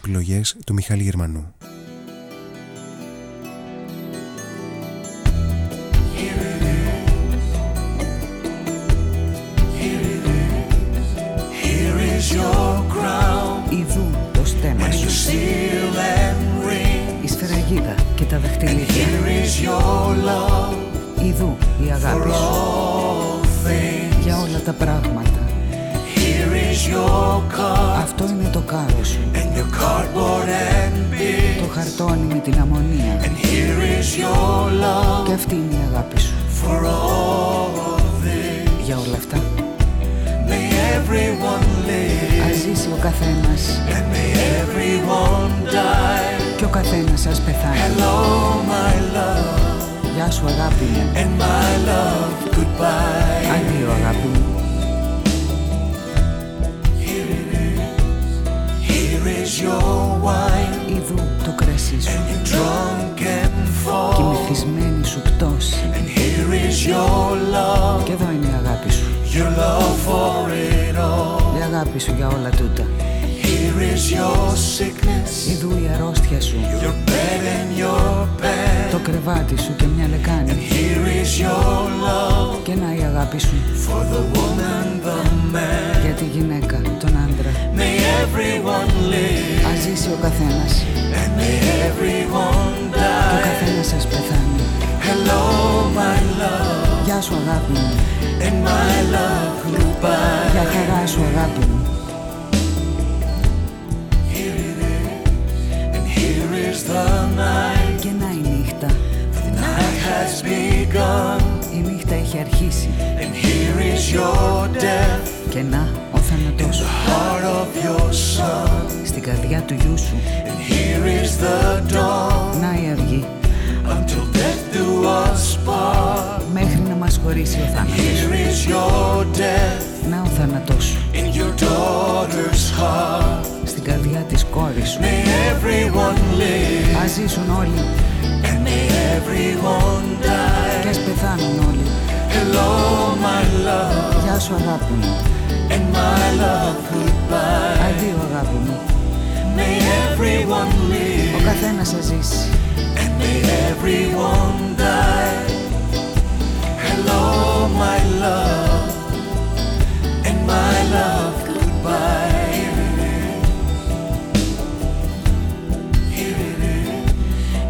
Τις μουσικές επιλογές του Μιχάλη Γερμανού. Here is your crown, Ιδού το στέμα and σου, your seal and ring. η σφαιραγίδα και τα δαχτυλίδια. Here is your love Ιδού η αγάπη σου all things. για όλα τα πράγματα. Here is your car Αυτό είναι το κάρος σου, and your cardboard and big. το χαρτόνι με την αμμονία. And here is your love Και αυτή είναι η αγάπη σου for all this. για όλα αυτά. May everyone live Ας ζήσει ο καθένας and may everyone die. και ο καθένας ας πεθάνει. Hello, my love, Γεια σου αγάπη μου, and my love, goodbye. αντίο αγάπη μου. Is your wine, Ιδού το κρασί σου and you're drunk and και η full. μεθυσμένη σου πτώση. And here is your love, Και εδώ είναι η αγάπη σου, your love for it all. η αγάπη σου για όλα τούτα. Here is your sickness, Ιδού η αρρώστια σου, your bed and your bed. το κρεβάτι σου και μια λεκάνη. Here is your love Και να η αγάπη σου for the woman, the man. για τη γυναίκα, τον άντρα. May everyone live Ας ζήσει ο καθένας and may everyone και ο die. καθένας σας πεθάνει. Hello, my love, Γεια σου αγάπη μου, and my love, goodbye. για χαρά σου αγάπη μου. Here it is, and here is the night. Και να η νύχτα, The night has begun, η νύχτα έχει αρχίσει. and here is your death. Και να στην καρδιά του γιού σου. and here is the dawn. Να η αυγή Until death do us part. προχωρήσει ο θάνατος σου. Here is your death Να ο θάνατός σου in your daughter's heart. στην καρδιά της κόρης σου. May everyone live Ας ζήσουν όλοι and may everyone die. και ας πεθάνουν όλοι. Hello, my love, Γεια σου αγάπη μου. and my love goodbye. Αντίο αγάπη μου. May everyone Ο live καθένας θα ζήσει. and may everyone die. Hello, my love, and my love goodbye. Here it is,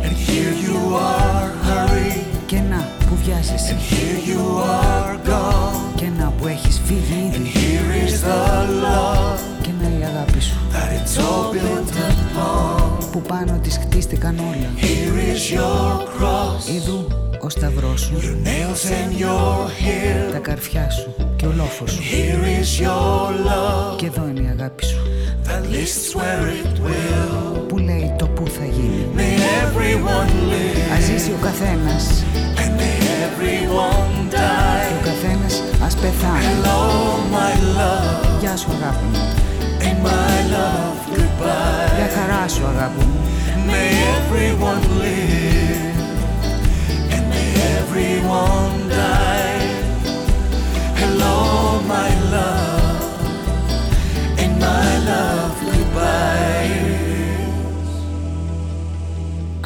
and here you are, hurry, Και να που βιάζεσαι. here you are gone. Και να που έχεις φύγει ήδη. Here is the love Και να η αγάπη σου that it's all built upon. που πάνω της χτίστηκαν όλα. Here is your cross, Είδου ο σταυρός σου, your nails and your heel. τα καρφιά σου και ο λόφος σου. Here is your love Και εδώ είναι η αγάπη σου that lists where it will. που λέει το που θα γίνει. May everyone live Ας ζήσει ο καθένας and may everyone die. και ο καθένας ας πεθάνει. Hello, my love, Γεια σου αγάπη μου. and my love goodbye. Για χαρά σου αγάπη μου. May everyone live and may everyone die. Hello, my love, and my love goodbye.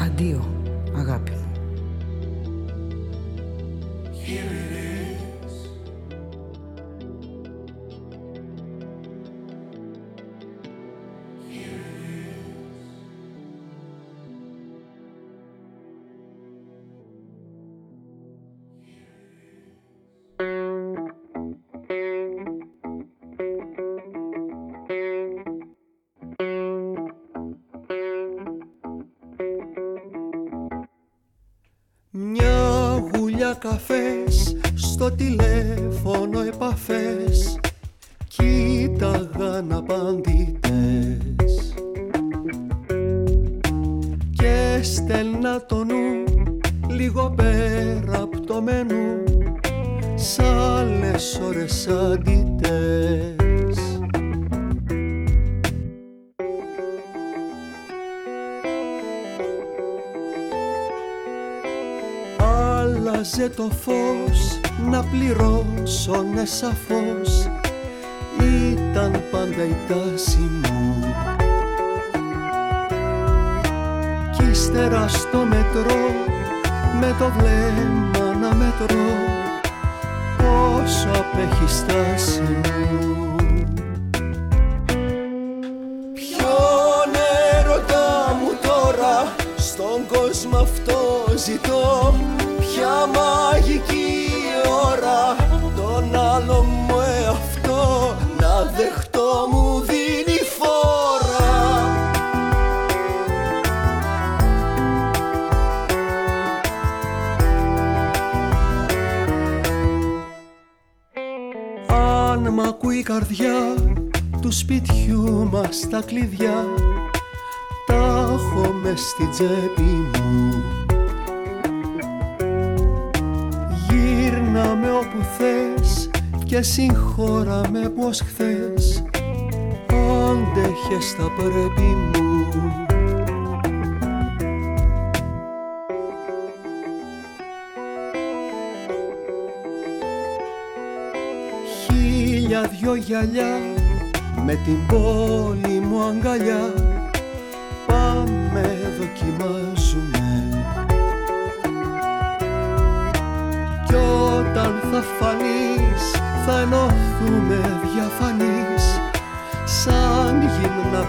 Αντίο αγάπη μου. Here suffer. Πρέπει μου. Χίλια δυο γυαλιά με την πόλη μου αγκαλιά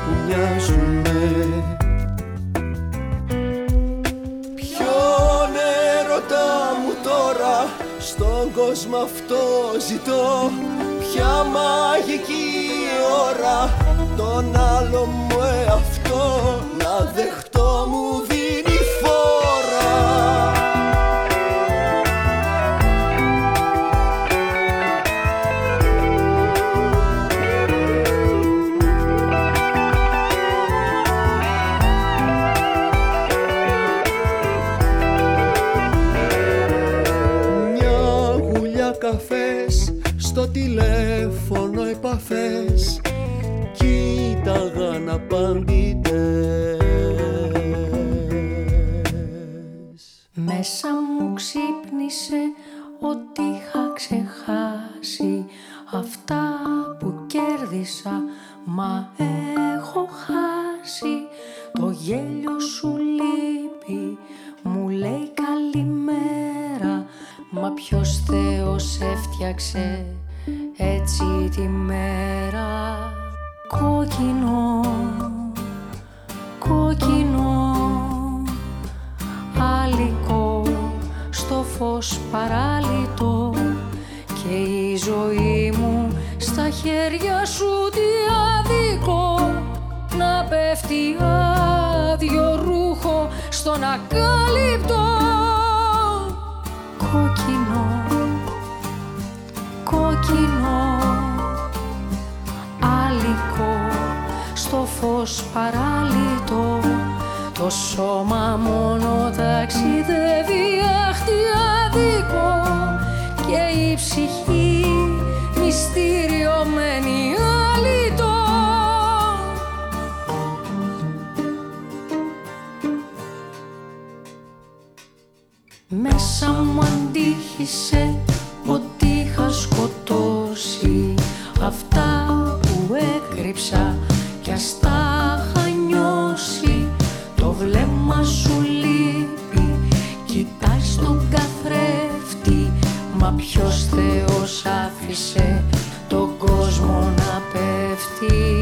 που μοιάζουμε Ποιον έρωτα μου τώρα στον κόσμο αυτό ζητώ; Ποια μαγική ώρα τον άλλο μου εαυτό να δεχτώ; Κέρδισα μα έχω χάσει. Το γέλιο σου λείπει μου λέει καλημέρα. Μα ποιος Θεός έφτιαξε έτσι τη μέρα; Κόκκινο κόκκινο άλικο στο φως παράλυτο. Και η ζωή μου στα χέρια σου τι άδικο να πέφτει άδειο ρούχο στον ακάλυπτο κόκκινο κόκκινο άλικο στο φως παράλυτο. Το σώμα μόνο ταξιδεύει αχτή άδικο και η ψυχή μυστηριωμένη αλήτω Μέσα μου αντίχησε ότι είχα σκοτώσει. Αυτά που έκρυψα κι ας τα είχα νιώσει. Το βλέμμα σου λείπει. Κοιτάς τον καθρέφτη μα ποιος Θεός άφησε τον κόσμο να πέφτει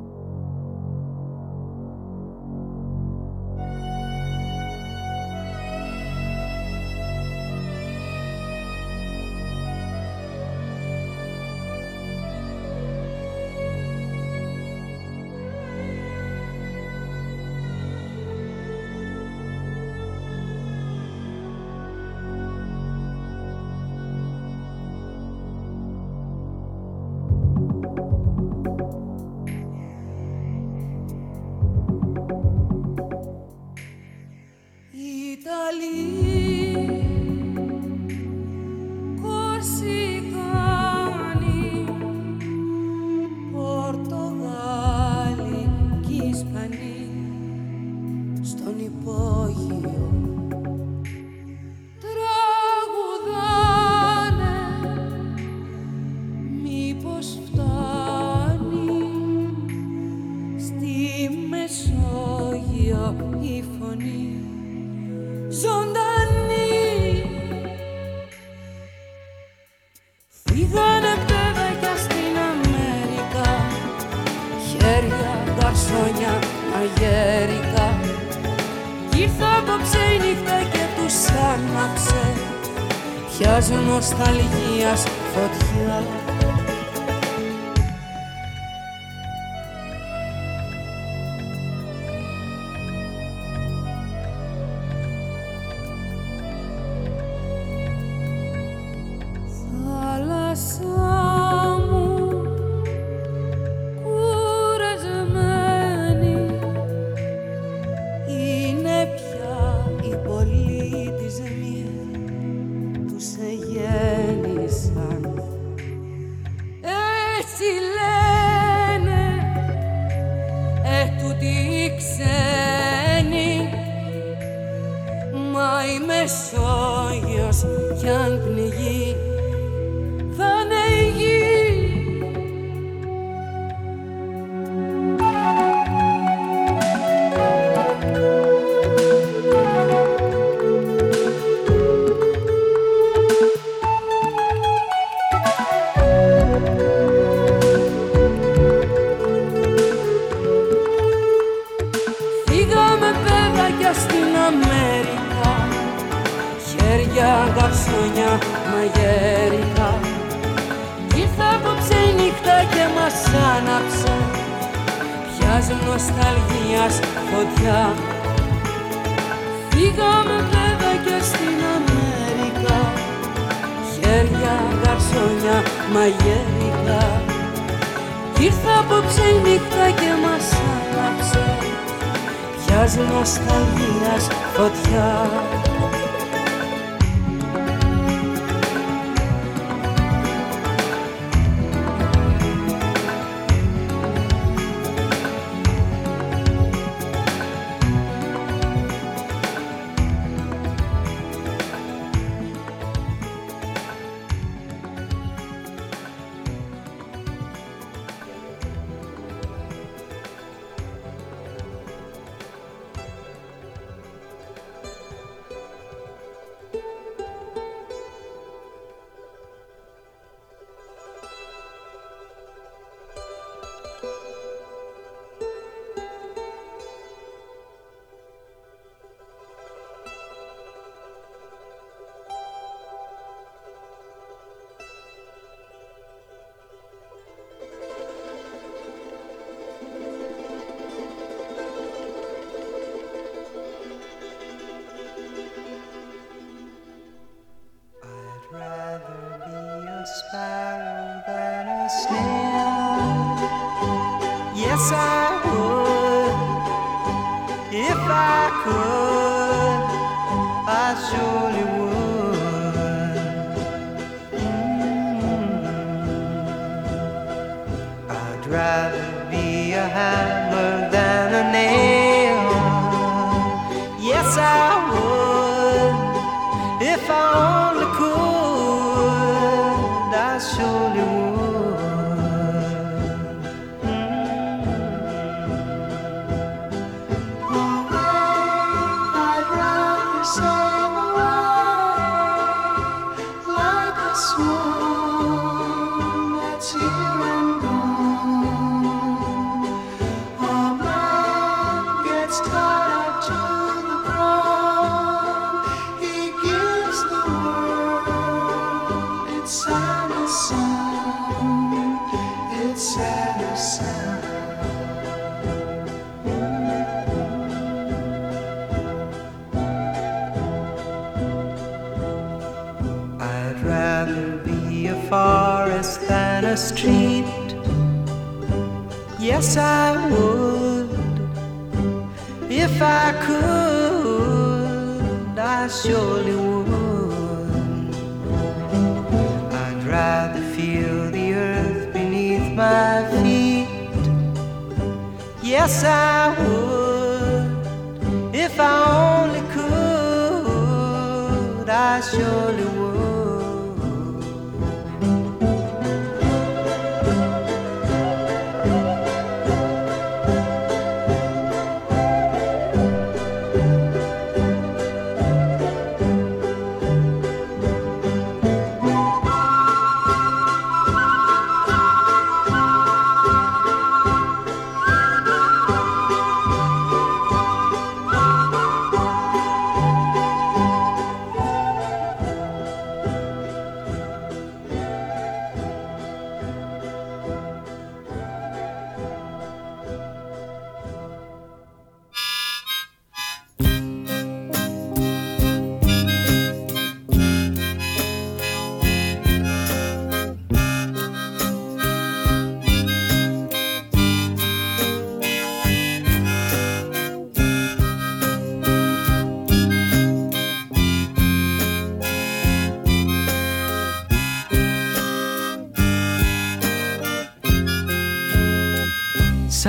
Σ'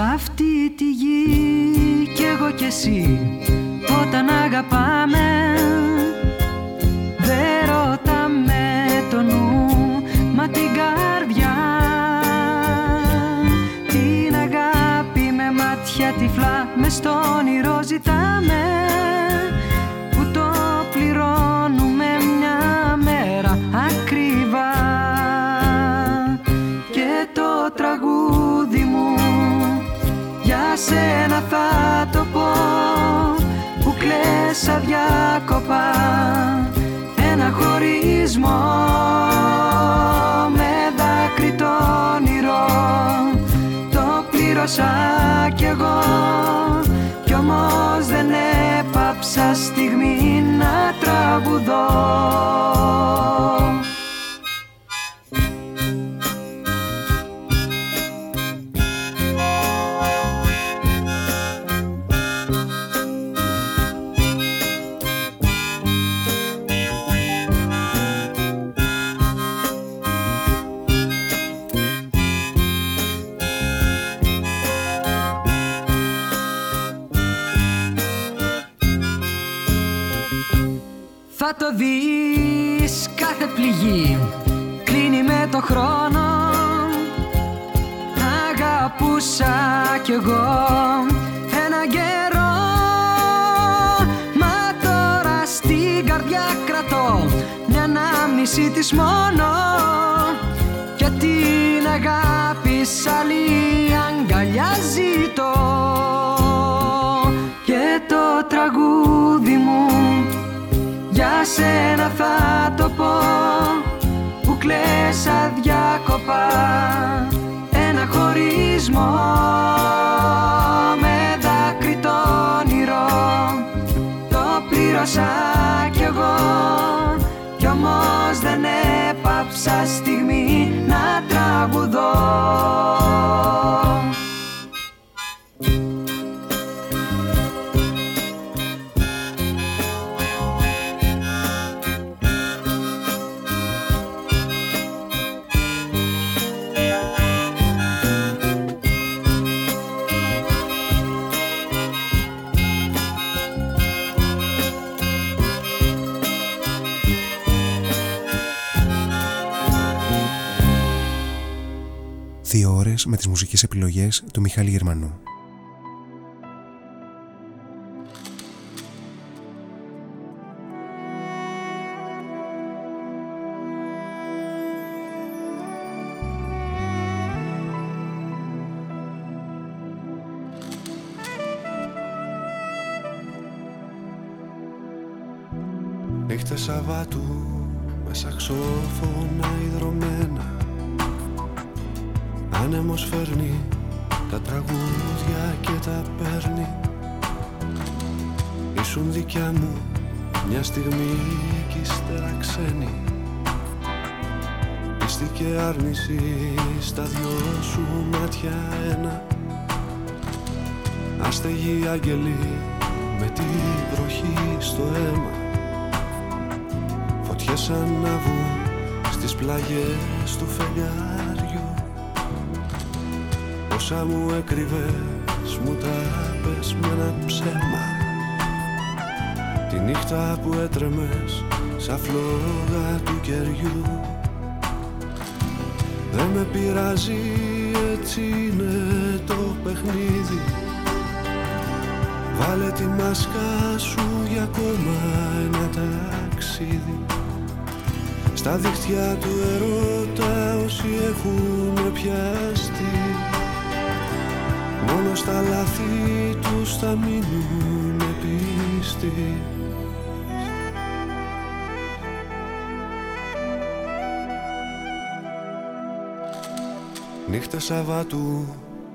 σένα θα το πω που κλαις αδιάκοπα. Ένα χωρισμό με δάκρυ το όνειρο το πλήρωσα κι εγώ κι όμως δεν έπαψα στιγμή να τραγουδώ πληγή. Κλείνει με το χρόνο. Αγαπούσα κι εγώ ένα καιρό. Μα τώρα στην καρδιά κρατώ Μια ανάμνηση της μόνο. Και την αγάπη σ' άλλη αγκαλιά ζητώ. Και το τραγούδι μου για σένα θα το πω που κλαις αδιάκοπα. Ένα χωρισμό με δάκρυ το όνειρο το πλήρωσα κι εγώ κι όμως δεν έπαψα στιγμή να τραγουδώ Δύο ώρες με τις μουσικές επιλογές του Μιχάλη Γερμανού. Νύχτες Σαββάτου Άνεμος φέρνει τα τραγούδια και τα παίρνει. Ήσουν δικιά μου μια στιγμή κι ύστερα ξένη Πίστη και άρνηση στα δυο σου μάτια ένα. Άστεγοι άγγελοι με τη βροχή στο αίμα. Φωτιές ανάβουν στις πλαγιές του φεγγάριου Όσα μου έκρυβες μου τα πες με ένα ψέμα. Τη νύχτα που έτρεμες σαν φλόγα του κεριού. Δεν με πειράζει έτσι είναι το παιχνίδι. Βάλε τη μάσκα σου για ακόμα ένα ταξίδι. Στα δίχτυα του ερώτα όσοι έχουν πιαστεί Μόνο στα λάθη τους θα μείνουν πίστοι Νύχτες Σαββάτου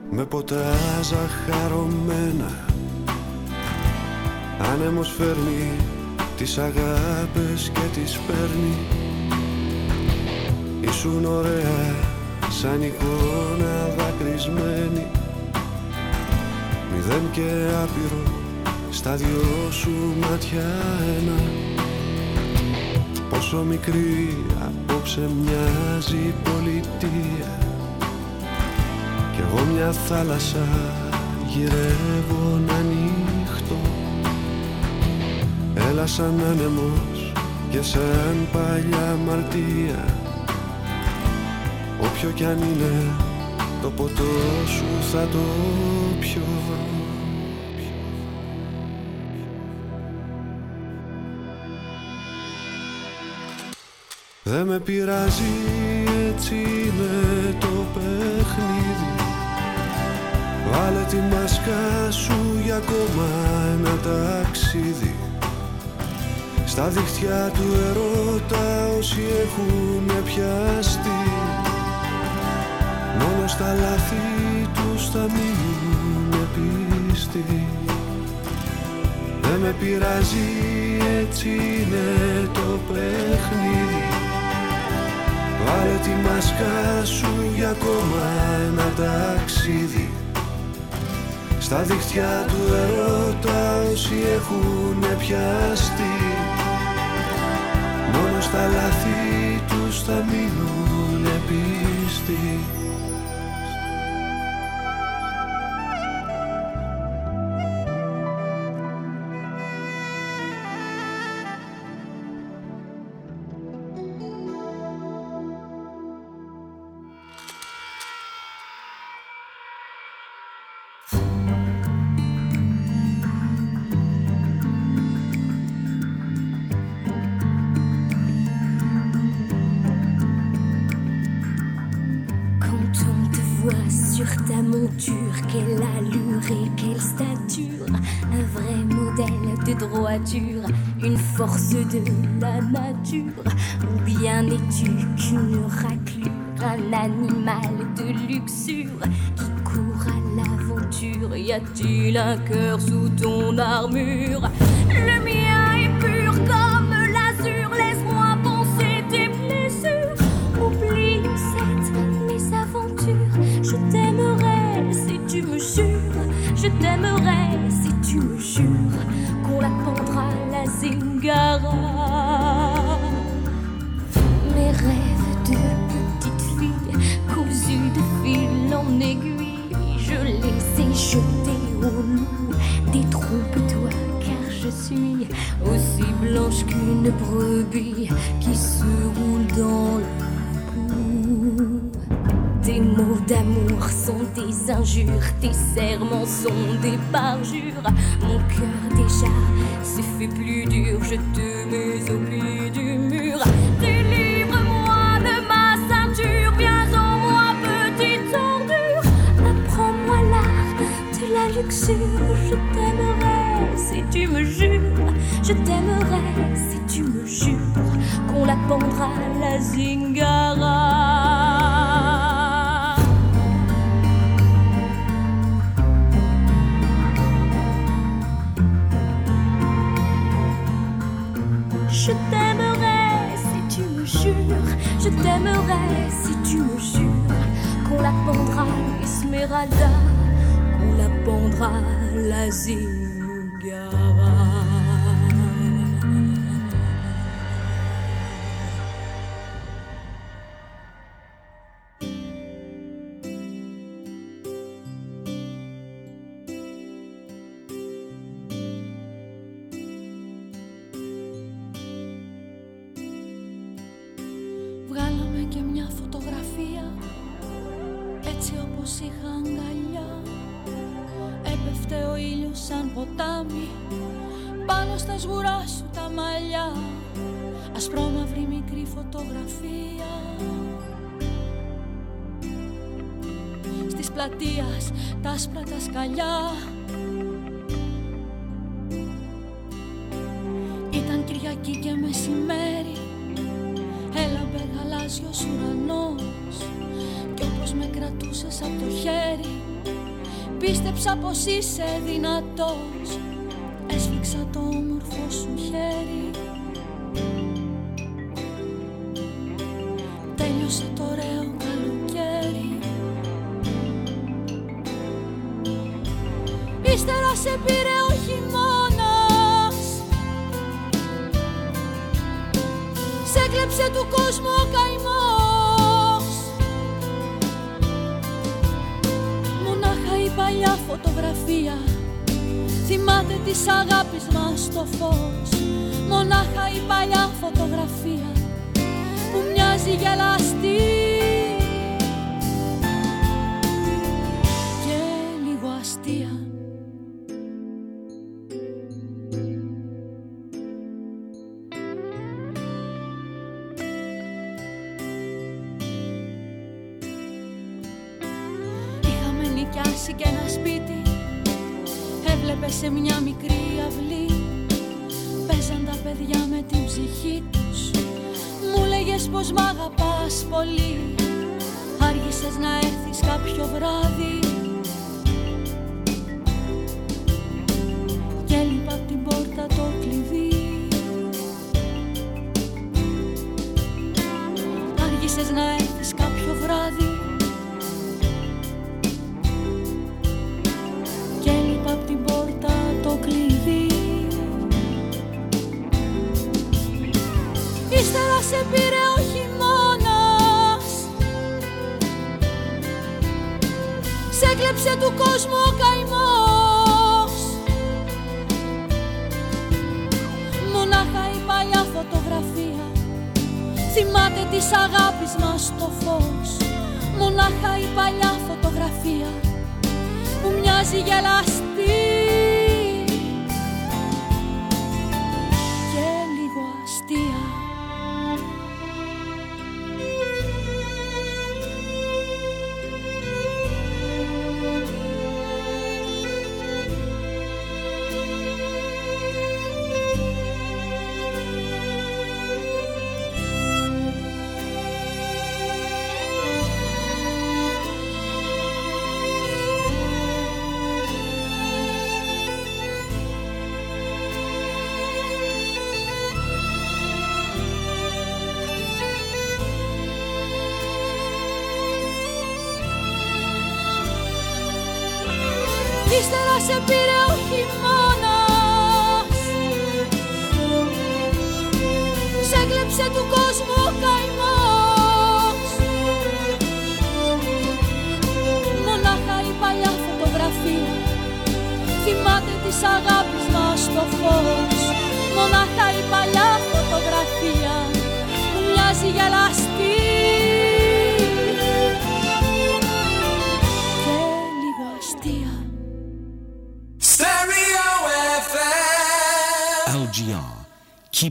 με ποτά ζαχαρωμένα Άνεμος φέρνει τις αγάπες και τις παίρνει. Ήσουν ωραία σαν εικόνα δακρυσμένη Μηδέν και άπειρο στα δυο σου μάτια ένα. Πόσο μικρή απόψε μοιάζει η πολιτεία. Κι εγώ μια θάλασσα γυρεύω να νύχτω Έλα σαν άνεμος και σαν παλιά μαρτία. Όποιο κι αν είναι το ποτό σου θα το πιω Δεν με πειράζει έτσι είναι το παιχνίδι. Βάλε τη μάσκα σου για ακόμα ένα ταξίδι. Στα δίχτυα του ερώτα όσοι έχουν πιαστεί. Μόνο στα λάθη τους θα μείνουν πιστοί Δεν με πειράζει έτσι είναι το παιχνίδι Βάλε τη μάσκα σου για ακόμα ένα ταξίδι. Στα δίχτυα του ερώτα όσοι έχουν πιαστεί. Μόνος στα λάθη τους θα μείνουν πιστοί une force de la nature Ou bien es-tu qu'une raclure, un animal de luxure qui court à l'aventure? Y a-t-il un cœur sous ton armure? Le Mes rêves de petite fille, cousus de fil en aiguille, je les ai jetés au loup. Détrompe-toi, car je suis aussi blanche qu'une brebis qui se roule dans le boue. Tes mots d'amour des injures, tes serments sont des parjures. Mon cœur déjà se fait plus dur, je te mets au pied du mur. Délivre-moi de ma ceinture, viens en moi, petite ordure. Apprends-moi l'art de la luxure, je t'aimerai si tu me jures. Je t'aimerai si tu me jures qu'on la pendra la zingara. Je t'aimerai si tu me jures qu'on la pendra Esmeralda, qu'on la pendra la Ήταν Κυριακή και μεσημέρι. Έλαμπε γαλάζιος ουρανός. Κι όπως με κρατούσες από το χέρι Πίστεψα πως είσαι δυνατός. Έσφιξα το όμορφο σου χέρι αγάπης μας το φως. Μονάχα η παλιά του κόσμου ο καημός. Μονάχα η παλιά φωτογραφία. Θυμάται της αγάπης μας το φως. Μονάχα η παλιά φωτογραφία. Που μοιάζει γελαστή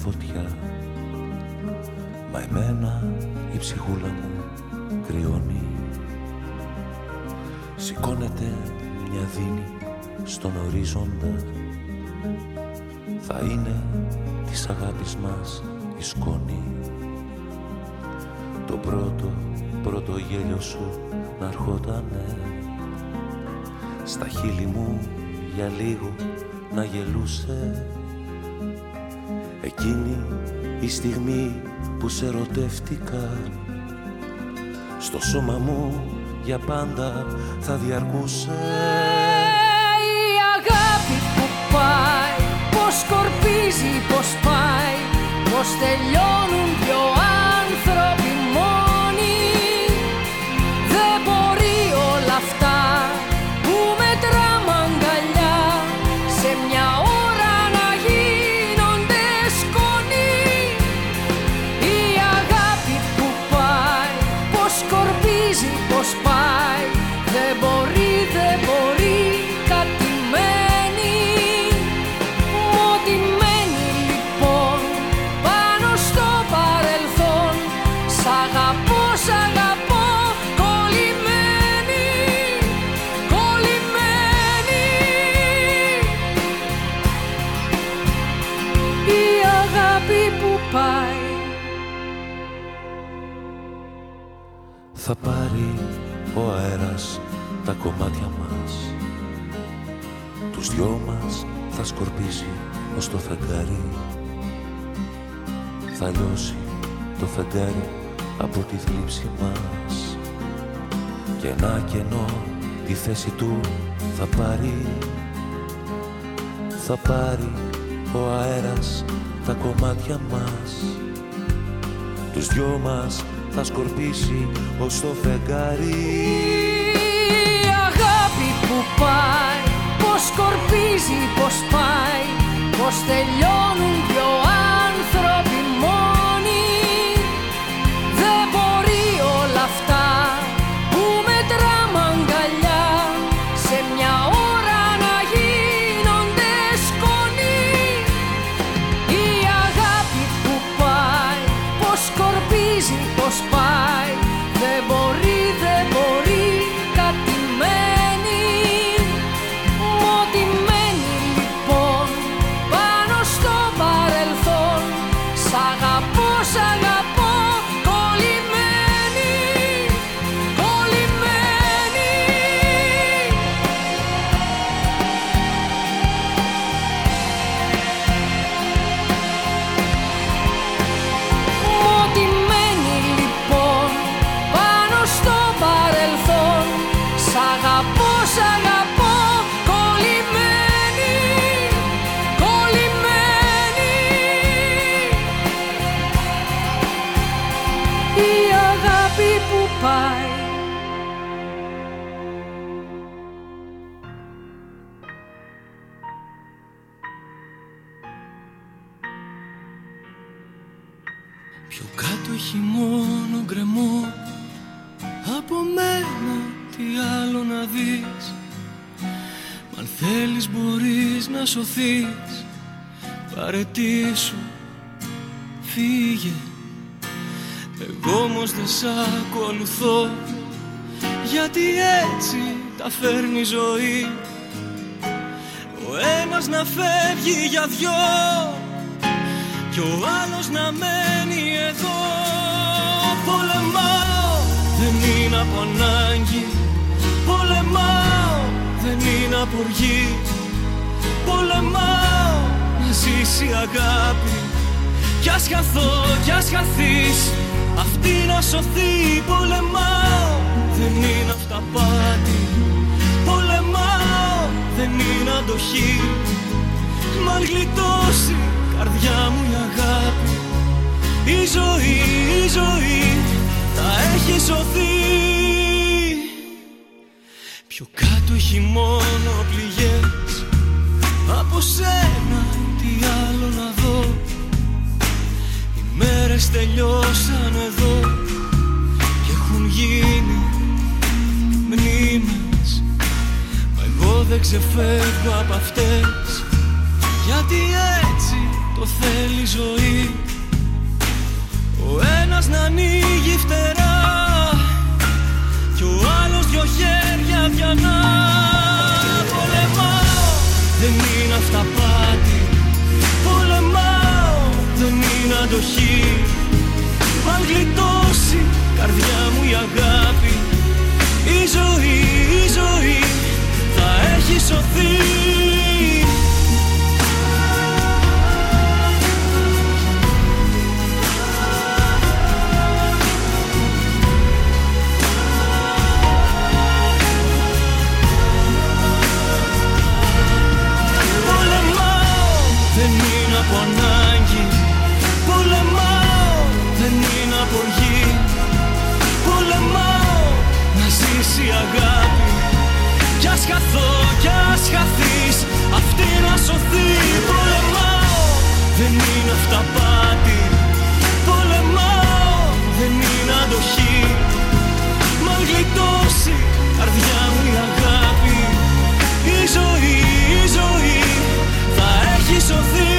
Φωτιά. Μα εμένα η ψυχούλα μου κρυώνει. Σηκώνεται μια δίνη στον ορίζοντα. Θα είναι της αγάπης μας η σκόνη. Το πρώτο, πρώτο γέλιο σου να ερχότανε Στα χείλη μου για λίγο να γελούσε Εκείνη η στιγμή που σε ερωτεύτηκα. Στο σώμα μου για πάντα θα διαρκούσε. Η αγάπη που πάει Πως σκορπίζει, πως πάει Πως τελειώνουν Θα πάρει ο αέρας τα κομμάτια μας. Τους δυο μας θα σκορπίσει ως το φεγγάρι. Θα λιώσει το φεγγάρι από τη θλίψη μας. Και ένα κενό τη θέση του θα πάρει. Θα πάρει ο αέρας τα κομμάτια μας. Τους δυο μας θα σκορπίσει ως το φεγγάρι. Η αγάπη που πάει Πως σκορπίζει, πως πάει Πως τελειώνουν δυο Παρετήσου, φύγε. Εγώ όμως δεν σ' ακολουθώ. Γιατί έτσι τα φέρνει η ζωή. Ο ένας να φεύγει για δυο κι ο άλλος να μένει εδώ. Πολεμάω, δεν είναι από ανάγκη. Πολεμάω, δεν είναι από οργή Πολεμάω, να ζήσει η αγάπη. Κι ας χαθώ, κι ας χαθείς. Αυτή να σωθεί Πολεμάω, δεν είναι αυταπάτη Πολεμάω, δεν είναι αντοχή. Μ' αν γλιτώσει καρδιά μου η αγάπη. Η ζωή, η ζωή θα έχει σωθεί. Πιο κάτω έχει μόνο πληγές Από σένα μέρες τελειώσαν εδώ Και έχουν γίνει μνήμες. Μα εγώ δεν ξεφεύγω από αυτές. Γιατί έτσι το θέλει η ζωή. Ο ένας να ανοίγει φτερά Κι ο άλλος δυο χέρια διανά Πολεμάω, δεν είναι αυταπάτη Πολεμάω, αντοχή Μ' αν γλιτώσει καρδιά μου η αγάπη Η ζωή, η ζωή θα έχει σωθεί να ζήσει η αγάπη Κι ας χαθώ, κι ας χαθείς Αυτή να σωθεί Πολεμάω, δεν είναι αυταπάτη Πολεμάω, δεν είναι αντοχή. Μ' αν γλιτώσει καρδιά μου η αγάπη Η ζωή, η ζωή θα έχει σωθεί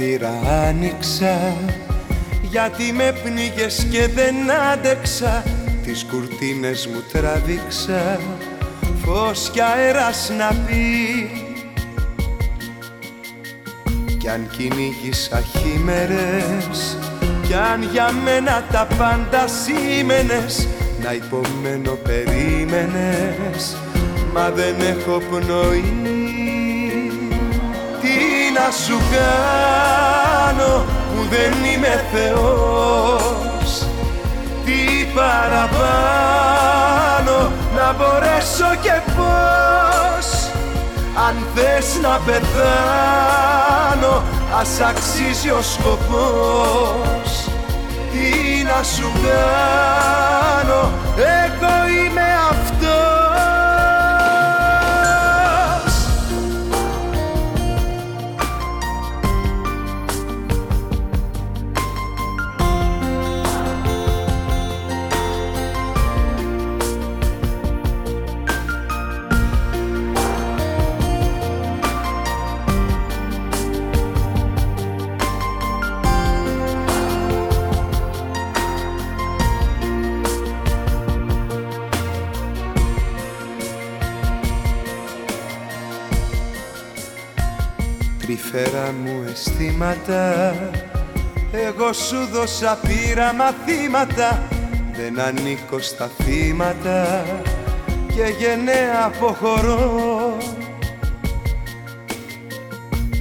παράθυρα άνοιξα γιατί με πνίγες και δεν άντεξα. Τις κουρτίνες μου τράβηξα φως κι αέρας να πει. Κι αν κυνήγησα χήμερες κι αν για μένα τα πάντα σήμαινες. Να υπομένω περίμενες μα δεν έχω πνοή. τι να σου κάνω που δεν είμαι Θεός. Τι παραπάνω να μπορέσω και πώς. Αν θες να πεθάνω ας αξίζει ο σκοπός. Τι να σου κάνω εγώ είμαι αυτό Τρυφέρα μου αισθήματα. Εγώ σου δώσα πήρα μαθήματα. Δεν ανήκω στα θύματα. Και γενναία αποχωρώ.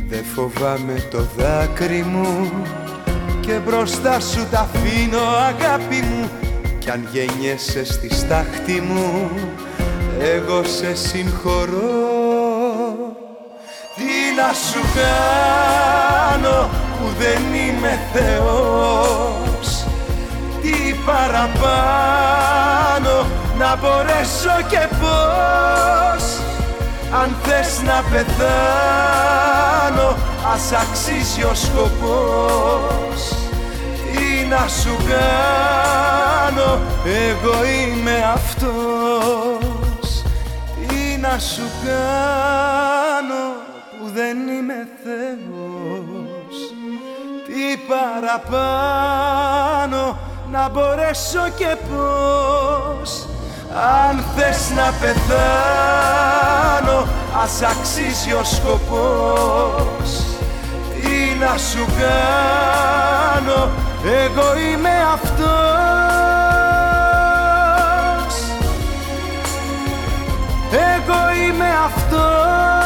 Δεν φοβάμαι το δάκρυ μου. Και μπροστά σου τα αφήνω αγάπη μου. Κι αν γεννιέσαι στη στάχτη μου Εγώ σε συγχωρώ. τι να σου κάνω που δεν είμαι Θεός. Τι παραπάνω να μπορέσω και πώς. Αν θες να πεθάνω ας αξίζει ο σκοπός. Τι να σου κάνω εγώ είμαι αυτός. Τι να σου κάνω. που δεν είμαι Θεός. Τι παραπάνω να μπορέσω και πώς. Αν θες να πεθάνω ας αξίζει ο σκοπός. Τι να σου κάνω εγώ είμαι αυτός. Εγώ είμαι αυτός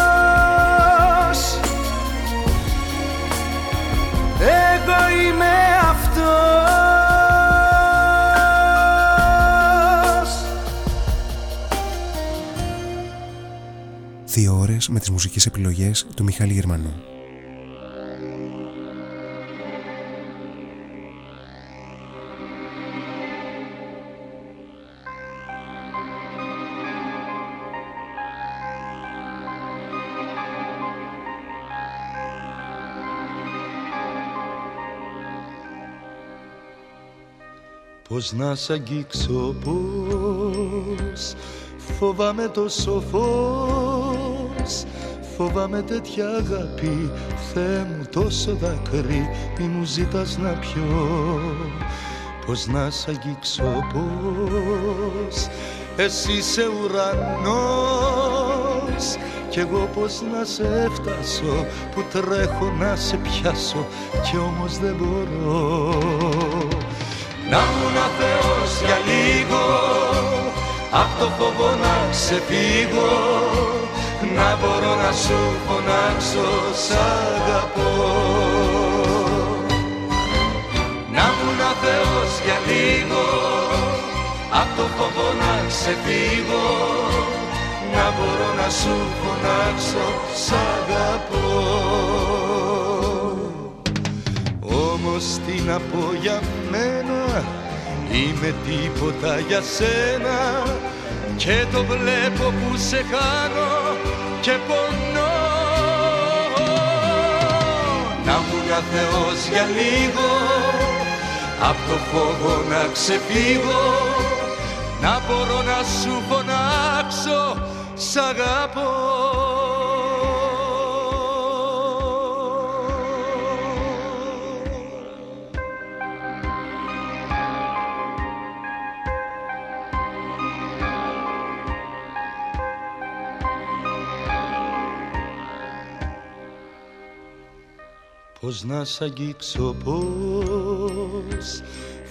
Εγώ είμαι αυτός Δύο ώρες με τις μουσικές επιλογές του Μιχάλη Γερμανού. Πώς να σ' αγγίξω πώς Φοβάμαι το φως. Φοβάμαι τέτοια αγάπη Θεέ μου τόσο δάκρυ Μη μου ζητάς να πιω. Πώς να σ' αγγίξω πώς Εσύ είσαι ουρανός. Κι εγώ πως να σε φτάσω που τρέχω να σε πιάσω κι όμως δεν μπορώ Να ήμουν Θεός για λίγο Απ' το φόβο να ξεφύγω. Να μπορώ να σου φωνάξω σ' αγαπώ. Να ήμουν Θεός για λίγο Απ' το φόβο να ξεφύγω. Να μπορώ να σου φωνάξω σ' αγαπώ Όμως τι να πω για μένα Είμαι τίποτα για σένα. Και το βλέπω που σε χάνω και πονώ. Να ήμουν Θεός για λίγο Απ' το φόβο να ξεφύγω. Να μπορώ να σου φωνάξω Σ' αγαπώ Πώς να σ' αγγίξω πώς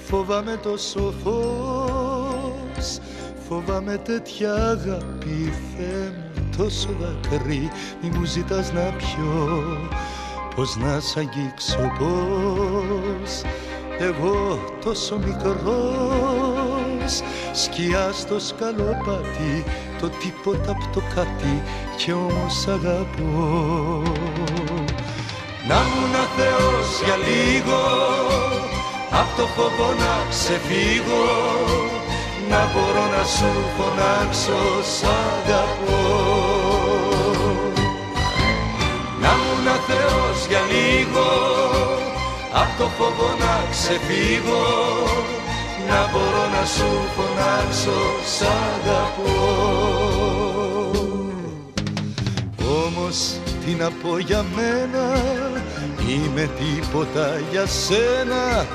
Φοβάμαι το φως. Φοβάμαι τέτοια αγάπη Θεέ μου τόσο δακρύ Μη μου ζητάς να πιω. Πώς να σ' αγγίξω πώς Εγώ τόσο μικρός. Σκιάς στο σκαλοπάτι Το τίποτα απ' το κάτι Κι όμως αγαπώ να μου να Θεός για λίγο Απ' το φόβο να ξεφύγω. Να μπορώ να σου φωνάξω σ' αγαπώ. Να μου να Θεός για λίγο Απ' το φόβο να ξεφύγω. Να μπορώ να σου φωνάξω σ' αγαπώ. Όμως τι να πω για μένα Είμαι τίποτα για σένα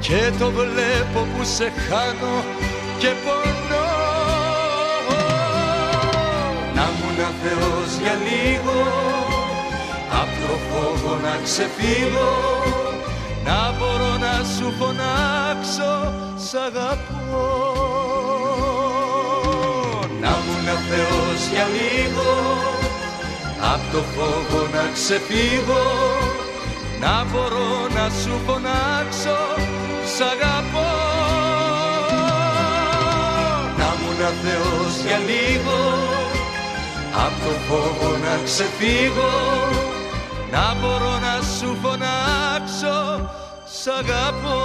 Και το βλέπω που σε χάνω και πονώ. Να μου να Θεός για λίγο Απ' το φόβο να ξεφύγω. Να μπορώ να σου φωνάξω Σ' αγαπώ. Να μου να Θεός για λίγο Απ' το φόβο να ξεφύγω Να μπορώ να σου φωνάξω Σ' αγαπώ. Να μου να Θεός για λίγο Απ' το φόβο να ξεφύγω. Να μπορώ να σου φωνάξω Σ' αγαπώ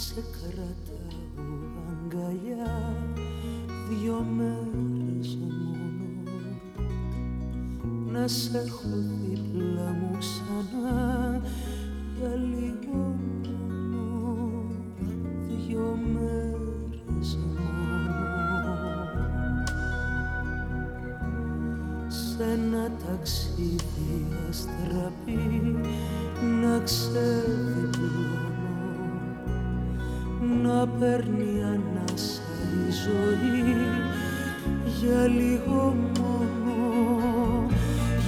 σε κρατάω αγκαλιά δυο μέρες μόνο. Να σε έχω δίπλα μου ξανά για λίγο μόνο δυο μέρες μόνο. Σε ένα ταξίδι αστραπή να ξεδιπλώνω να παίρνει ανάσα η ζωή για λίγο μόνο,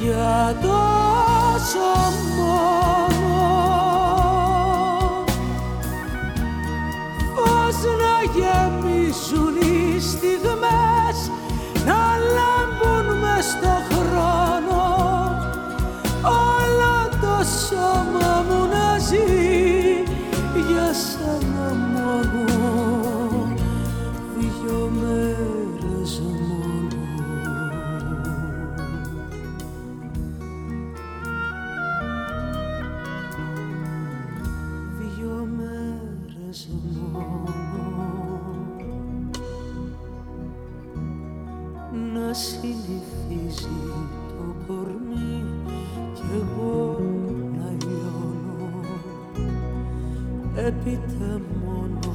για τόσο μόνο. Να συνηθίζει το κορμί κι εγώ να λιώνω. Έπειτα μόνο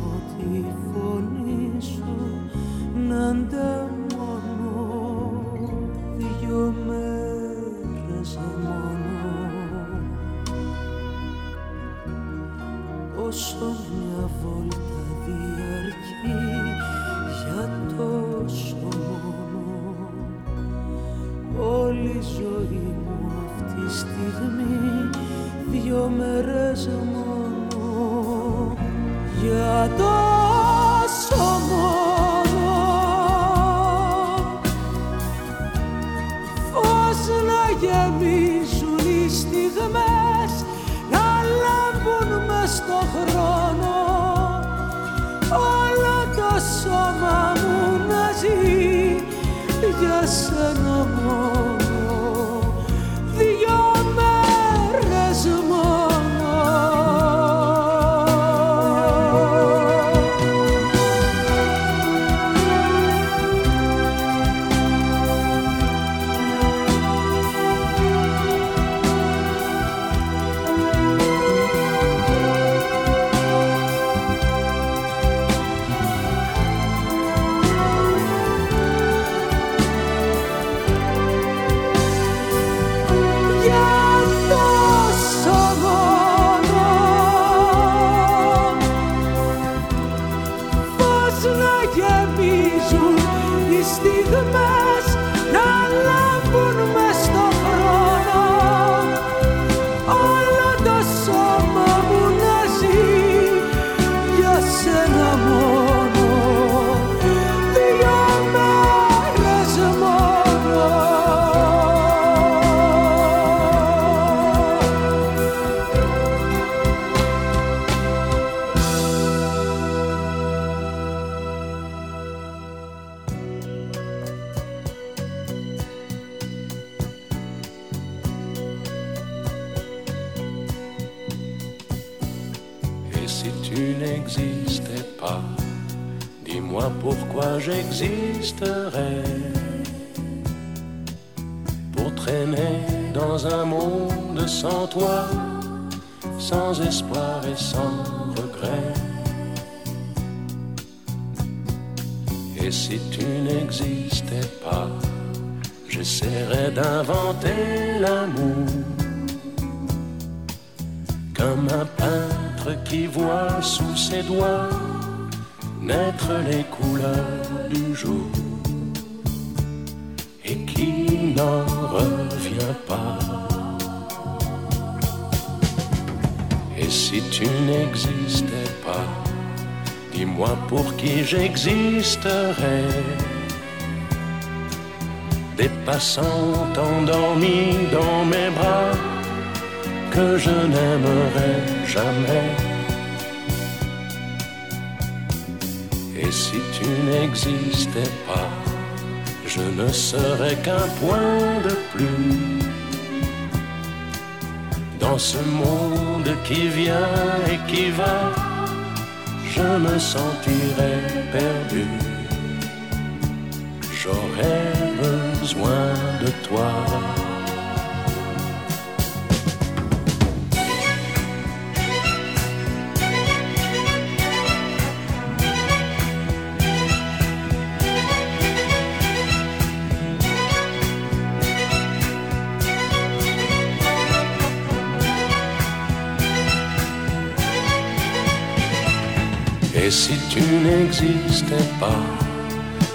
Des passants endormis dans mes bras que je n'aimerais jamais. Et si tu n'existais pas, je ne serais qu'un point de plus dans ce monde qui vient et qui va. Je me sentirais perdu. J'aurais besoin de toi. Et si tu n'existais pas,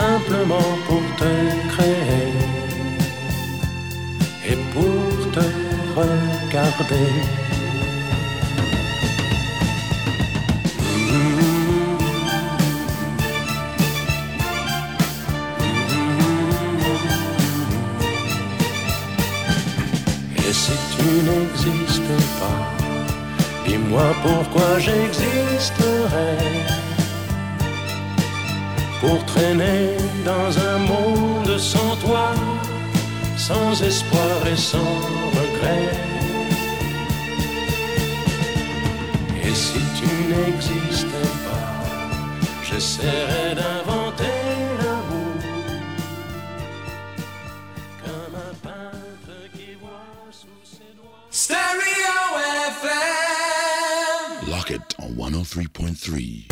simplement pour te créer et pour te regarder. Et si tu n'existais pas, Dis-moi pourquoi j'existerais Pour traîner dans un monde sans toi Sans espoir et sans regret Et si tu n'existais pas J'essaierais d'inventer l'amour Comme un peintre qui voit sous ses doigts Stereo FM. Lock it on 103.3.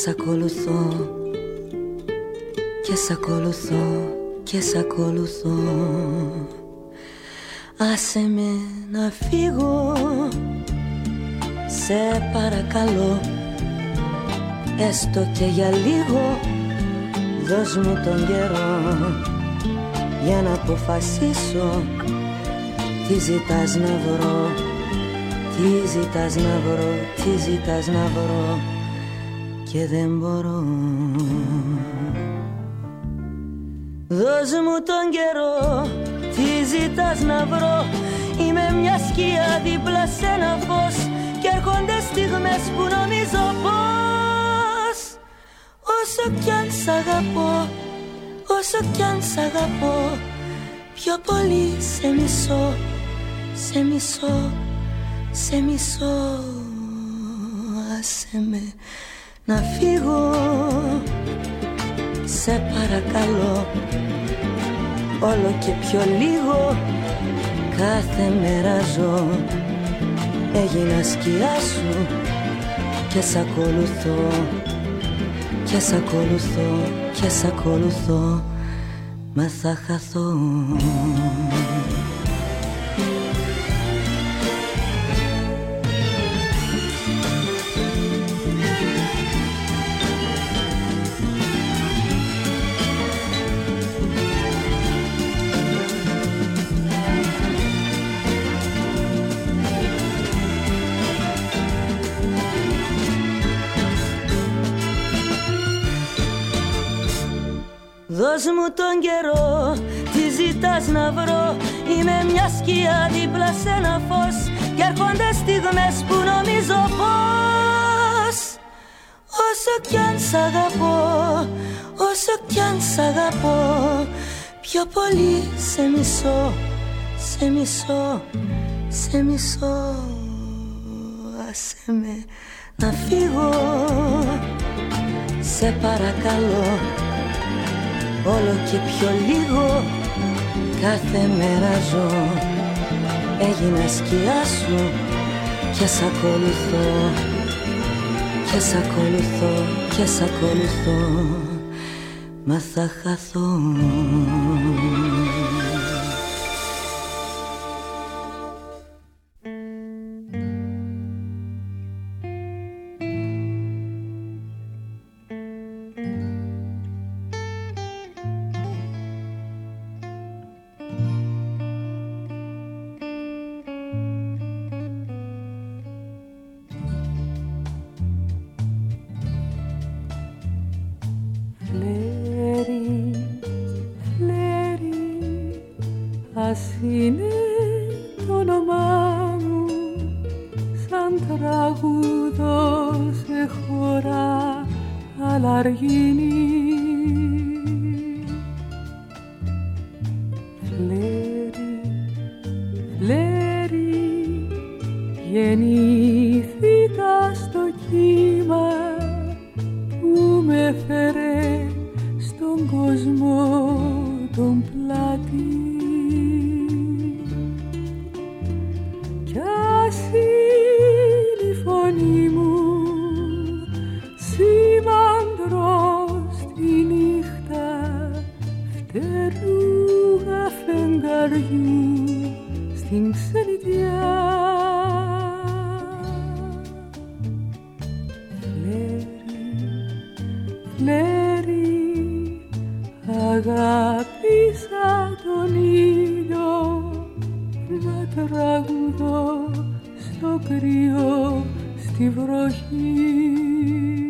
Σ' ακολουθώ. Και σ' ακολουθώ Και σ' ακολουθώ. Άσε με να φύγω. Σε παρακαλώ Έστω και για λίγο. Δώσ' μου τον καιρό Για να αποφασίσω. Τι ζητάς να βρω Τι ζητάς να βρω Τι ζητάς να βρω Και δεν μπορώ. Δώσ' μου τον καιρό Τι ζητάς να βρω; Είμαι μια σκιά δίπλα σε ένα φως Και έρχονται στιγμές που νομίζω πως Όσο κι αν σ' αγαπώ Όσο κι αν σ' αγαπώ Πιο πολύ σε μισώ Σε μισώ Σε μισώ. Άσε με να φύγω. Σε παρακαλώ Όλο και πιο λίγο Κάθε μέρα ζω. Έγινα σκιά σου Και σ' ακολουθώ Και σ' ακολουθώ Και σ' ακολουθώ. Μα θα χαθώ Δώσ' μου τον καιρό, τι ζητάς να βρω. Είμαι μια σκιά δίπλα σε ένα φως Κι έρχονται στιγμές που νομίζω πως Όσο κι αν σ' αγαπώ, όσο κι αν σ' αγαπώ Πιο πολύ σε μισώ, σε μισώ, σε μισώ. Άσε με να φύγω, σε παρακαλώ όλο και πιο λίγο. Κάθε μέρα ζω. Έγινα σκιά σου. Και σ' ακολουθώ. Και σ' ακολουθώ. Και σ' ακολουθώ. Μα θα χαθώ Αγάπησα τον ήλιο να τραγουδώ στο κρύο, στη βροχή.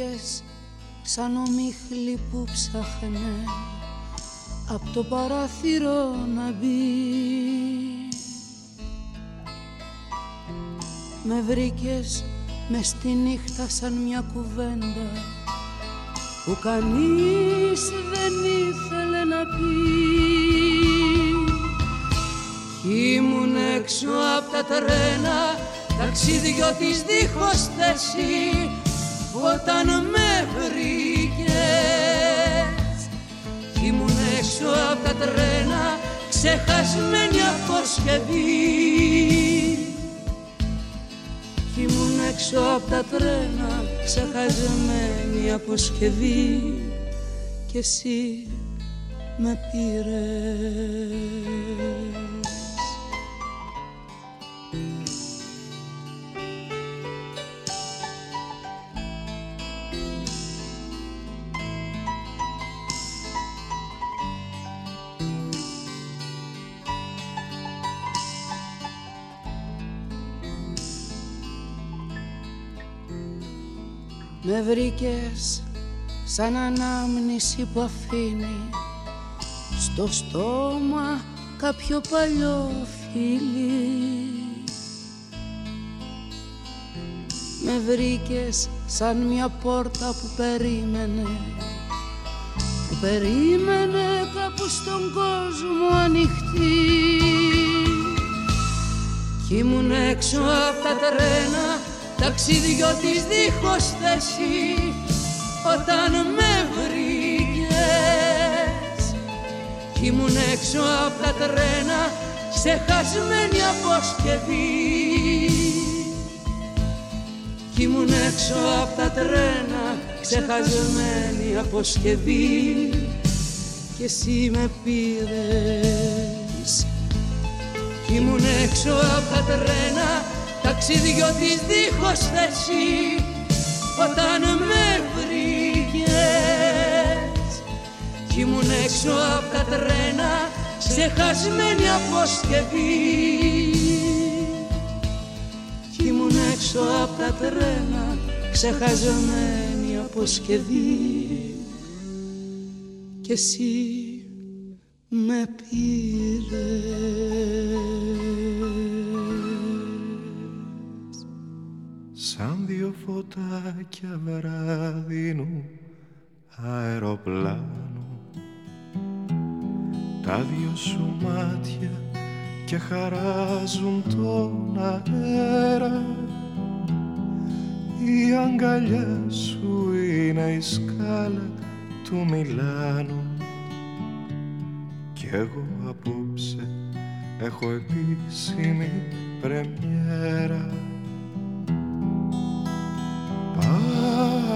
βρήκες σαν ομίχλη που ψάχνε Απ' το παράθυρο να μπει. Με βρήκες μες στη νύχτα σαν μια κουβέντα Που κανείς δεν ήθελε να πει. Ήμουν έξω απ' τα τρένα Ταξιδιώτης δίχως θέση όταν με βρήκες. Ήμουν έξω από τα τρένα ξεχασμένη αποσκευή Ήμουν έξω από τα τρένα ξεχασμένη αποσκευή και εσύ με πήρες Με βρήκες σαν ανάμνηση που αφήνει στο στόμα κάποιο παλιό φίλι. Με βρήκες σαν μια πόρτα που περίμενε που περίμενε κάπου στον κόσμο ανοιχτή. Κι ήμουν έξω από τα τρένα ταξιδιώτης δίχως θέση όταν με βρήκες. Κι ήμουν έξω από τα τρένα ξεχασμένη αποσκευή. Κι ήμουν έξω από τα τρένα ξεχασμένη αποσκευή. Και εσύ με πήρες. Κι ήμουν έξω από τα τρένα ταξιδιώτης δίχως θέση όταν με βρήκες. Κι ήμουν έξω από τα τρένα ξεχασμένη αποσκευή. Κι ήμουν έξω από τα τρένα ξεχασμένη αποσκευή. Κι εσύ με πήρες δύο φωτάκια βράδινου αεροπλάνου τα δυο σου μάτια και χαράζουν τον αέρα. Η αγκαλιά σου είναι η σκάλα του Μιλάνου. Κι εγώ απόψε έχω επίσημη πρεμιέρα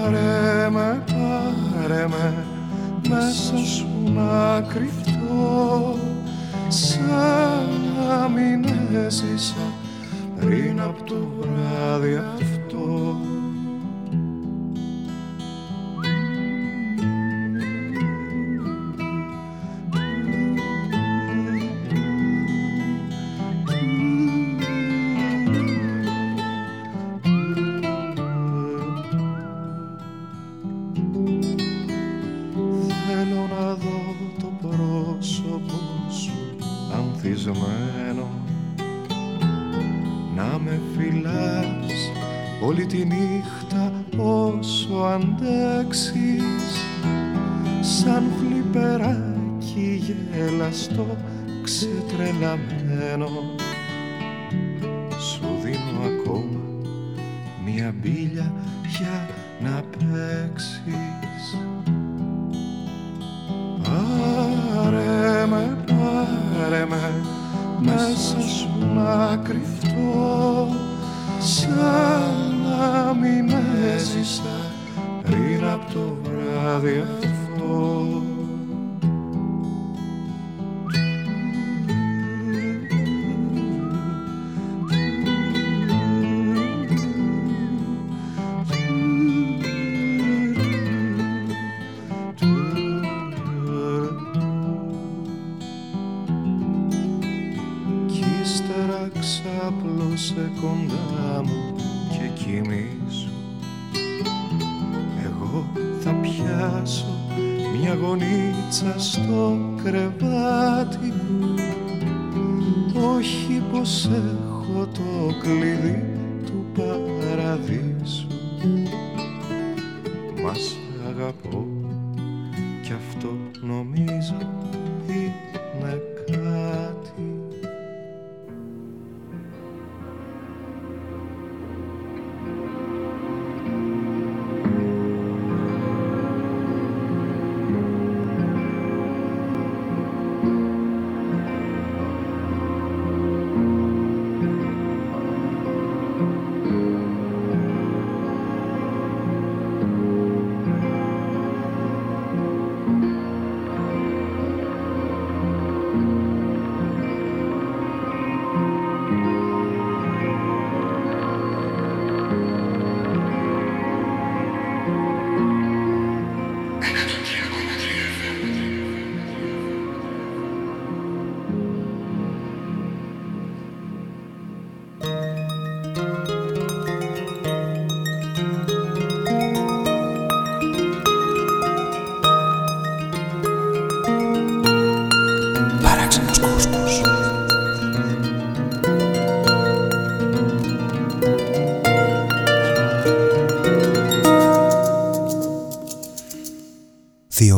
Πάρε με, πάρε με μέσα σου να κρυφτώ. Σαν να μην έζησα πριν από το βράδυ αυτό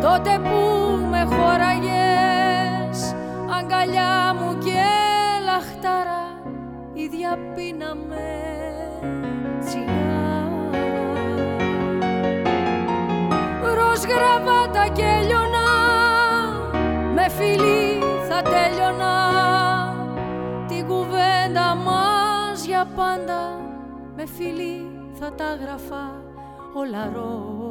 τότε που με χώραγες αγκαλιά μου και λαχτάρα ίδια πίναμε τσιγάρα. Ροζ γραβάτα και λιωνά με φίλη θα τέλειωνα την κουβέντα μας για πάντα με φίλη θα τα γραφά. Όλα ροζ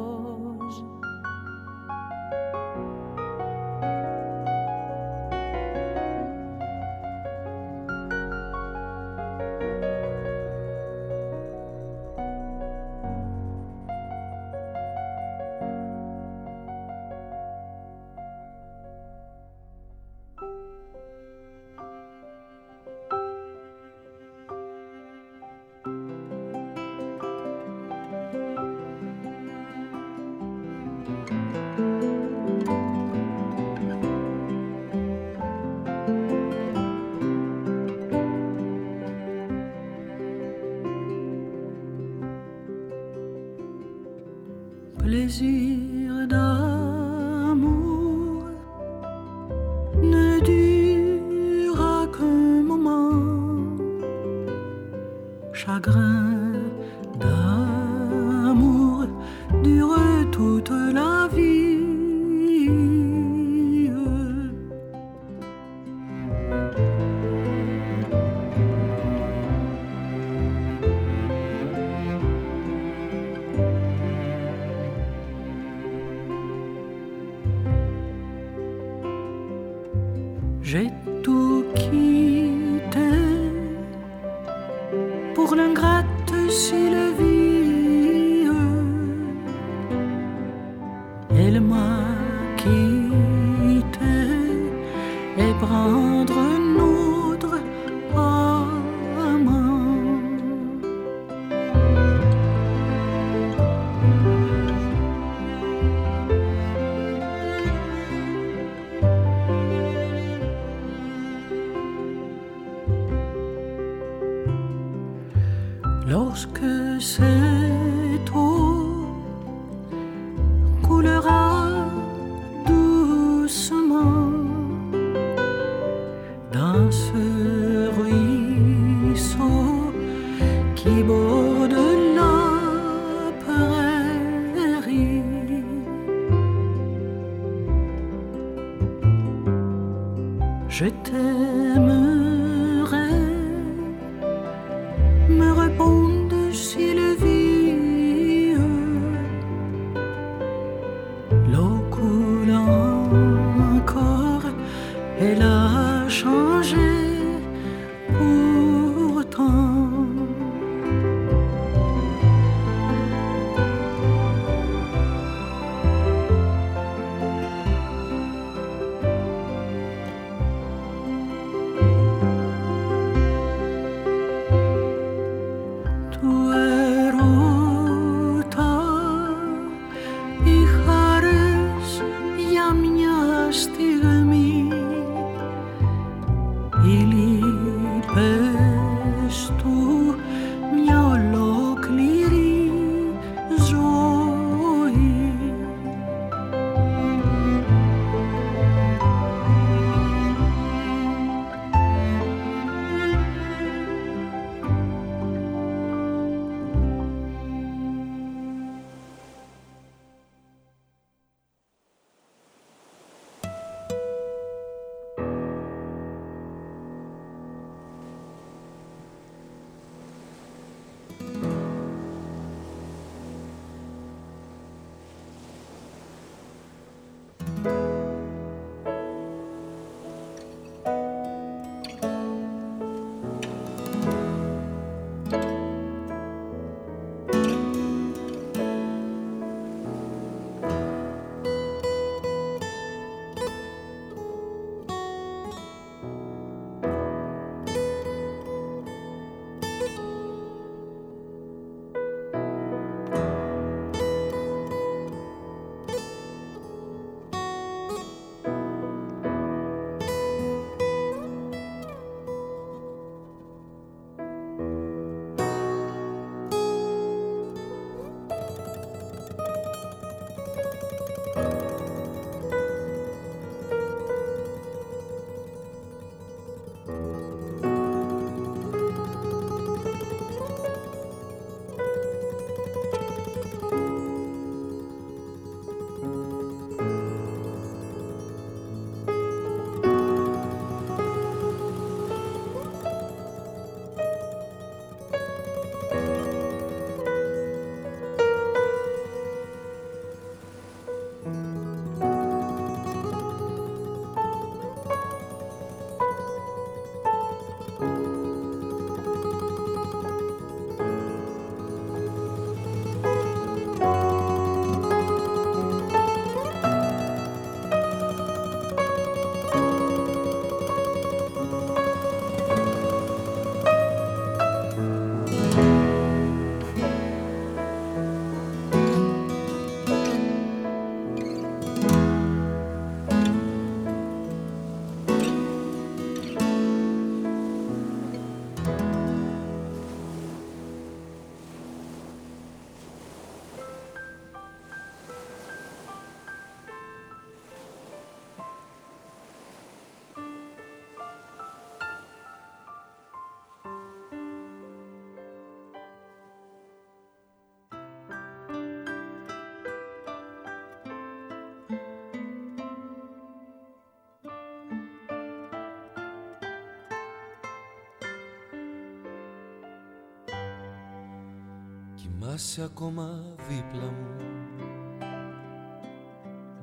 Κοιμάσαι ακόμα δίπλα μου.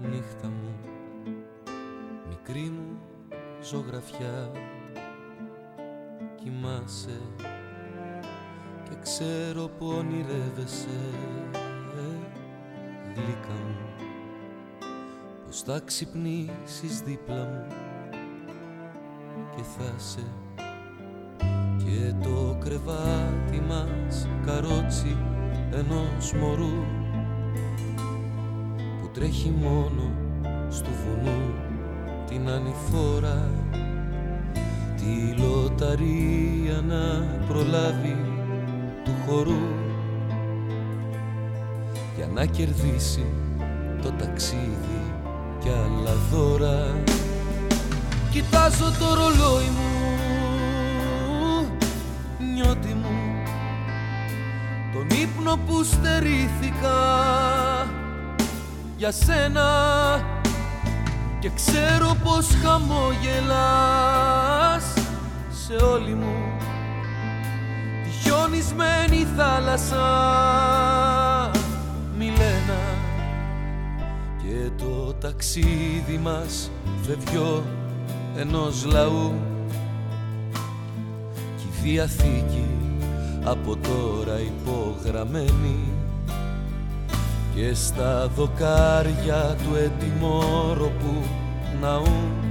Νύχτα μου. Μικρή μου ζωγραφιά. Κοιμάσαι Και ξέρω που ονειρεύεσαι. Γλύκα μου. Πως θα ξυπνήσεις δίπλα μου Και θα σε και το κρεβάτι μας καρότσι ενός μωρού που τρέχει μόνο στο βουνού την ανηφόρα. Τη λοταρία να προλάβει του χορού για να κερδίσει το ταξίδι κι άλλα δώρα Κοιτάζω το ρολόι μου νιώτη μου τον ύπνο που στερήθηκα. Για σένα και ξέρω πως χαμόγελας σε όλη μου τη χιονισμένη θάλασσα. Μιλένα και το ταξίδι μας φεύγει ενός λαού. Και η Διαθήκη από τώρα υπογραμμένη και στα δοκάρια του ετοιμόρροπου ναού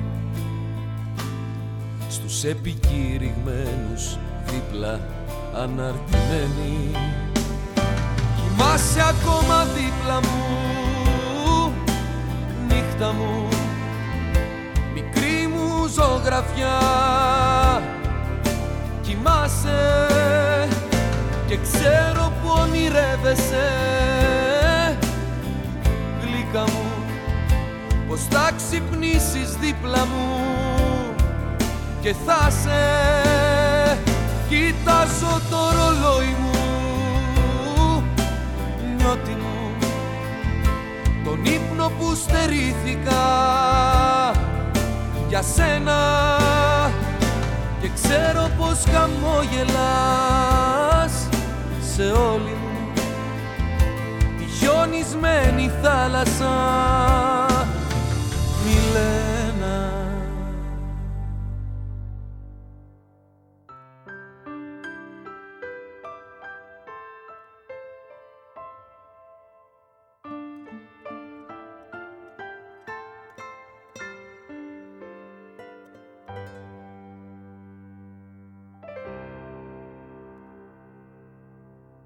στους επικήρυγμένους δίπλα αναρτημένοι. Κοιμάσαι ακόμα δίπλα μου νύχτα μου. Μικρή μου ζωγραφιά. Κοιμάσαι και ξέρω που ονειρεύεσαι. Γλυκά μου πως θα ξυπνήσεις δίπλα μου και θα σε κοιτάζω το ρολόι μου. Νιώτη μου τον ύπνο που στερήθηκα για σένα και ξέρω πως χαμόγελας σε όλη μου. Τη χιονισμένη θάλασσα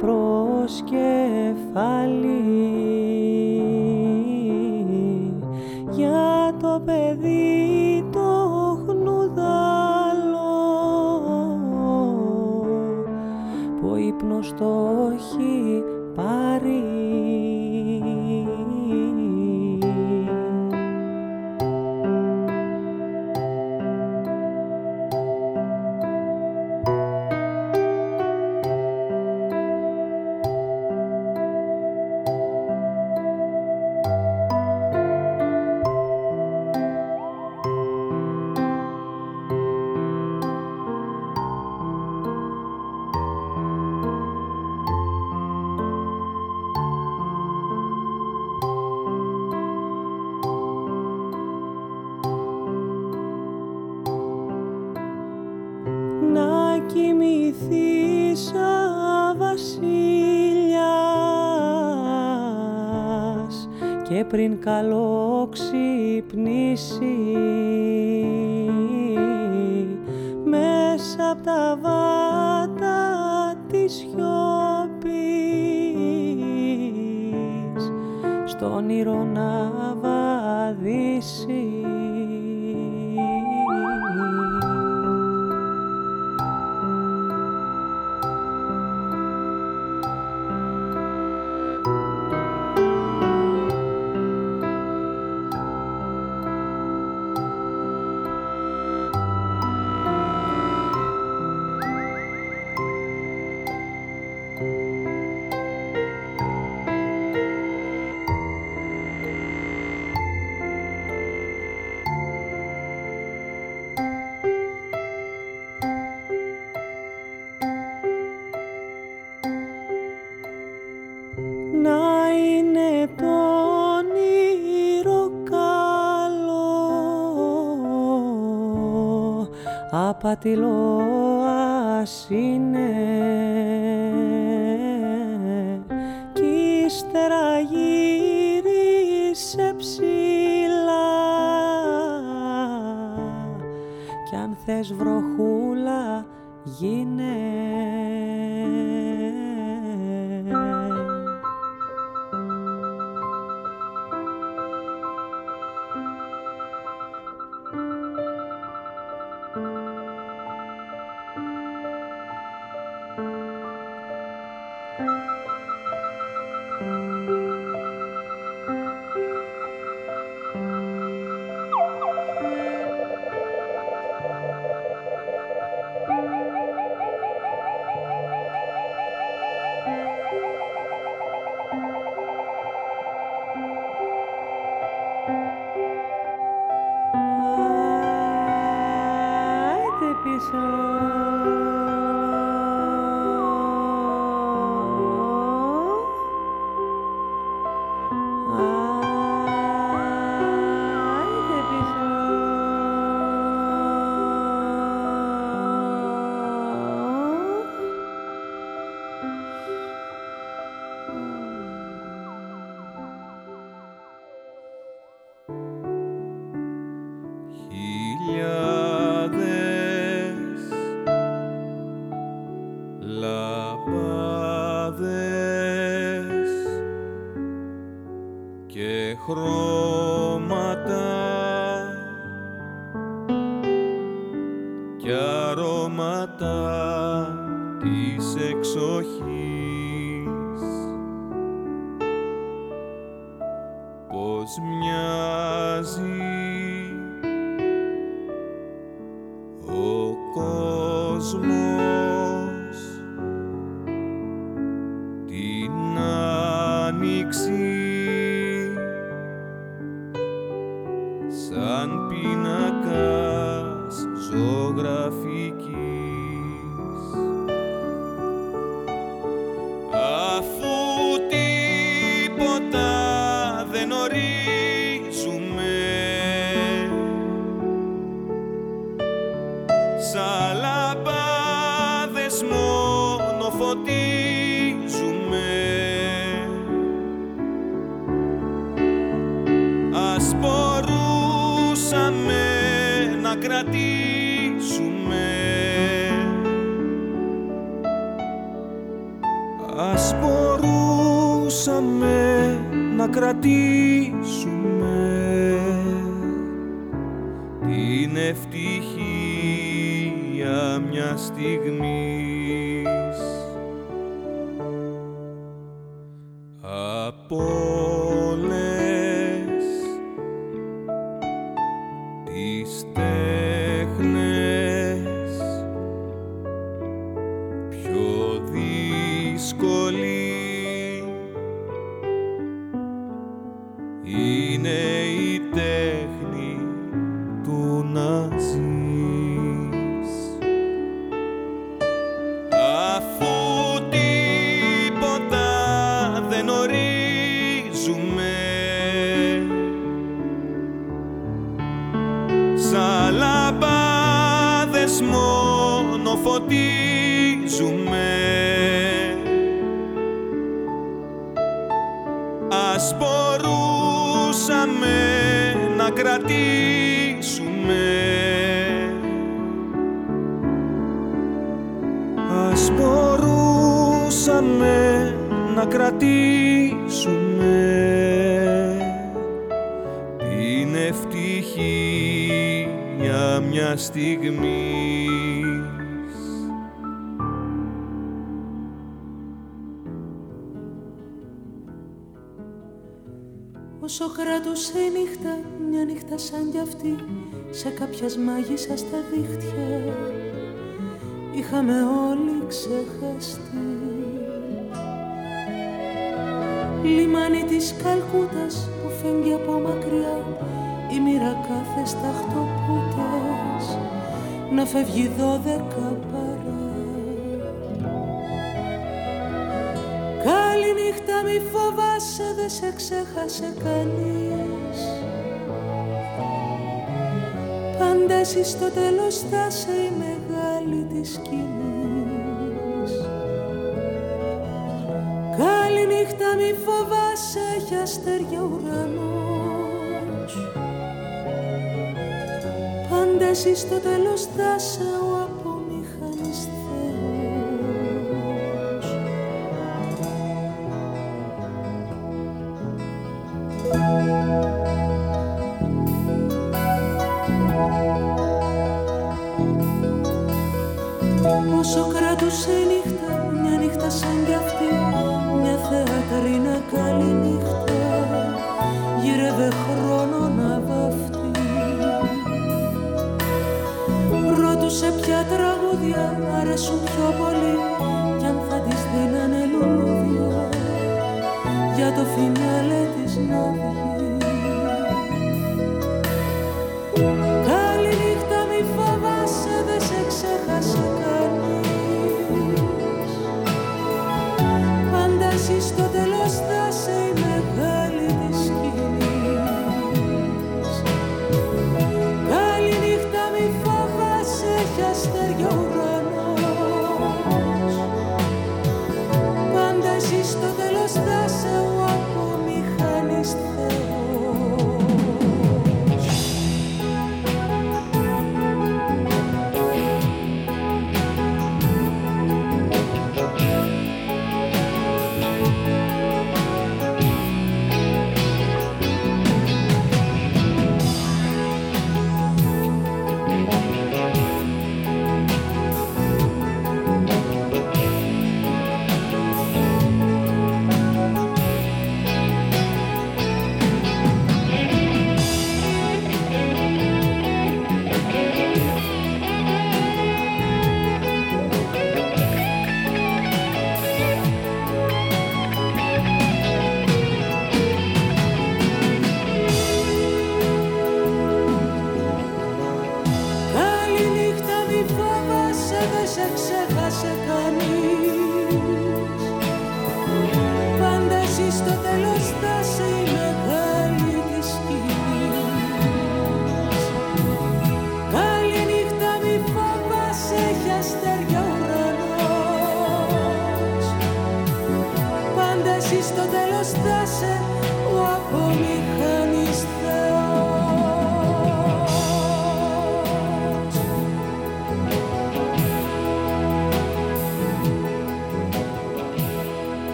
προς κεφάλι για το παιδί το χνουδάλο που ύπνος το έχει πάρει. Πριν καλό ξυπνήσει μέσα από τα βάτα της σιωπής στον όνειρο να βαδίσει απατηλό ας να φεύγει δώδεκα παρά. Καληνύχτα μη φοβάσαι δεν σε ξέχασε κανείς. Πάντα εσύ στο τέλος θα σε η μεγάλη της σκηνής. Καληνύχτα μη φοβάσαι έχει αστέρια ουρανός πάντα εσύ στο τέλος θα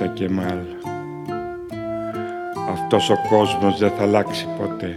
Καληνύχτα Κεμάλ Αυτός ο κόσμος δεν θα αλλάξει ποτέ